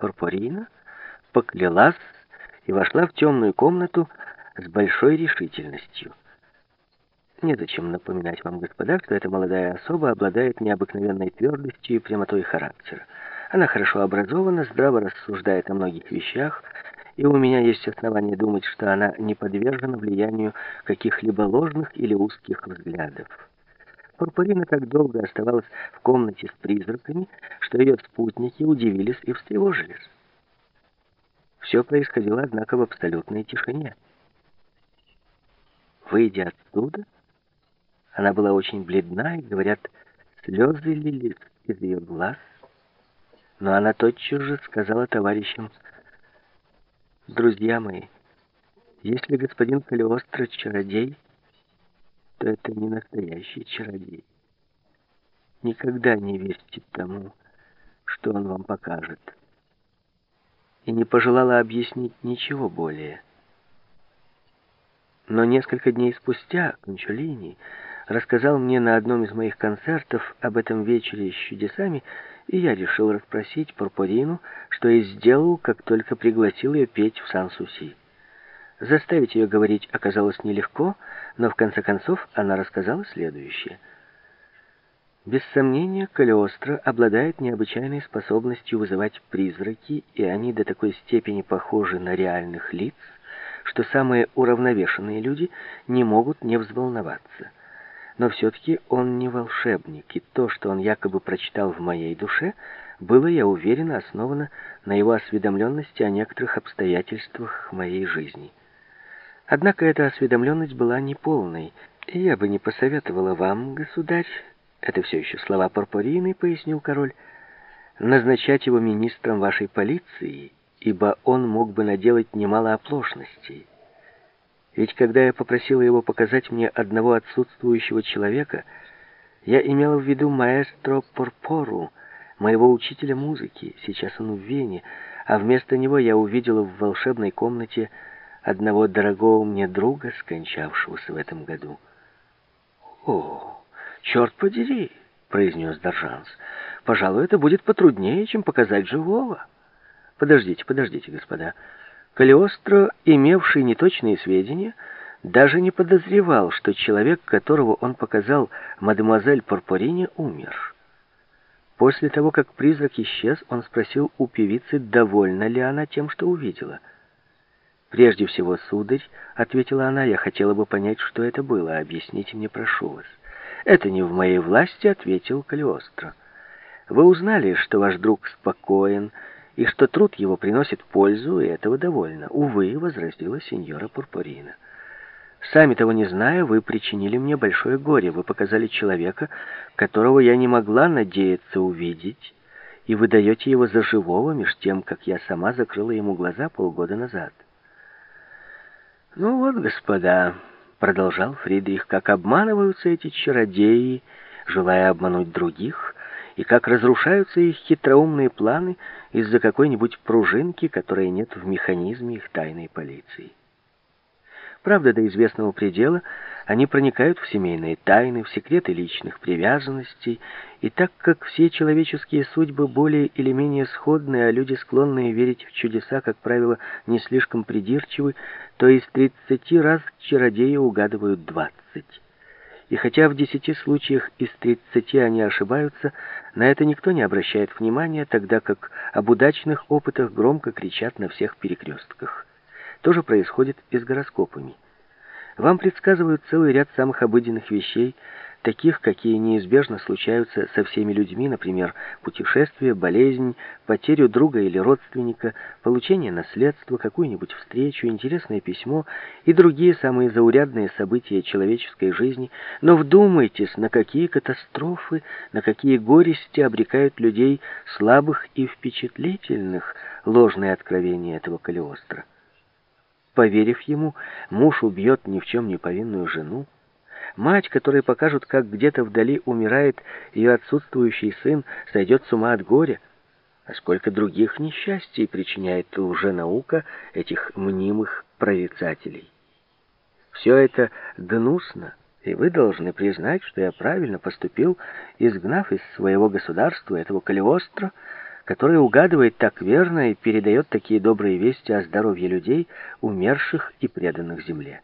Порпорина поклялась и вошла в темную комнату с большой решительностью. Незачем напоминать вам, господа, что эта молодая особа обладает необыкновенной твердостью и прямотой характера. Она хорошо образована, здраво рассуждает о многих вещах, и у меня есть основания думать, что она не подвержена влиянию каких-либо ложных или узких взглядов. Пурпурина так долго оставалась в комнате с призраками, что ее спутники удивились и встревожились. Все происходило, однако, в абсолютной тишине. Выйдя оттуда, она была очень бледна, и, говорят, слезы лились из ее глаз. Но она тотчас же сказала товарищам, «Друзья мои, если господин Калиостро чародей, то это не настоящий чародей. Никогда не верьте тому, что он вам покажет» и не пожелала объяснить ничего более. Но несколько дней спустя Кончулини рассказал мне на одном из моих концертов об этом вечере с чудесами, и я решил расспросить Пурпурину, что и сделал, как только пригласил ее петь в Сан-Суси. Заставить ее говорить оказалось нелегко, но в конце концов она рассказала следующее — без сомнения, Калиостро обладает необычайной способностью вызывать призраки, и они до такой степени похожи на реальных лиц, что самые уравновешенные люди не могут не взволноваться. Но все-таки он не волшебник, и то, что он якобы прочитал в моей душе, было, я уверена, основано на его осведомленности о некоторых обстоятельствах моей жизни. Однако эта осведомленность была неполной, и я бы не посоветовала вам, государь, это все еще слова Порпорины, пояснил король. Назначать его министром вашей полиции, ибо он мог бы наделать немало оплошностей. Ведь когда я попросила его показать мне одного отсутствующего человека, я имела в виду маэстро Порпору, моего учителя музыки. Сейчас он в Вене, а вместо него я увидела в волшебной комнате одного дорогого мне друга, скончавшегося в этом году. О! «Черт подери!» — произнес Доржанс. «Пожалуй, это будет потруднее, чем показать живого». «Подождите, подождите, господа». Калиостро, имевший неточные сведения, даже не подозревал, что человек, которого он показал мадемуазель Порпорине, умер. После того, как призрак исчез, он спросил у певицы, довольна ли она тем, что увидела. «Прежде всего, сударь», — ответила она, — «я хотела бы понять, что это было. Объясните мне, прошу вас». «Это не в моей власти», — ответил Калиостро. «Вы узнали, что ваш друг спокоен, и что труд его приносит пользу, и этого довольно. Увы, — возразила сеньора Пурпурина. Сами того не зная, вы причинили мне большое горе. Вы показали человека, которого я не могла надеяться увидеть, и вы даете его за живого, меж тем, как я сама закрыла ему глаза полгода назад». «Ну вот, господа», продолжал Фридрих, как обманываются эти чародеи, желая обмануть других, и как разрушаются их хитроумные планы из-за какой-нибудь пружинки, которой нет в механизме их тайной полиции. Правда, до известного предела они проникают в семейные тайны, в секреты личных привязанностей, и так как все человеческие судьбы более или менее сходны, а люди, склонные верить в чудеса, как правило, не слишком придирчивы, то из 30 раз чародеи угадывают 20. И хотя в 10 случаях из 30 они ошибаются, на это никто не обращает внимания, тогда как об удачных опытах громко кричат на всех перекрестках. То же происходит и с гороскопами. Вам предсказывают целый ряд самых обыденных вещей, таких, какие неизбежно случаются со всеми людьми, например, путешествие, болезнь, потерю друга или родственника, получение наследства, какую-нибудь встречу, интересное письмо и другие самые заурядные события человеческой жизни. Но вдумайтесь, на какие катастрофы, на какие горести обрекают людей слабых и впечатлительных ложные откровения этого Калиостро. Поверив ему, муж убьет ни в чем не повинную жену. Мать, которой покажут, как где-то вдали умирает ее отсутствующий сын, сойдет с ума от горя. А сколько других несчастий причиняет лженаука этих мнимых прорицателей. Все это гнусно, и вы должны признать, что я правильно поступил, изгнав из своего государства этого Калиостро, который угадывает так верно и передает такие добрые вести о здоровье людей, умерших и преданных земле.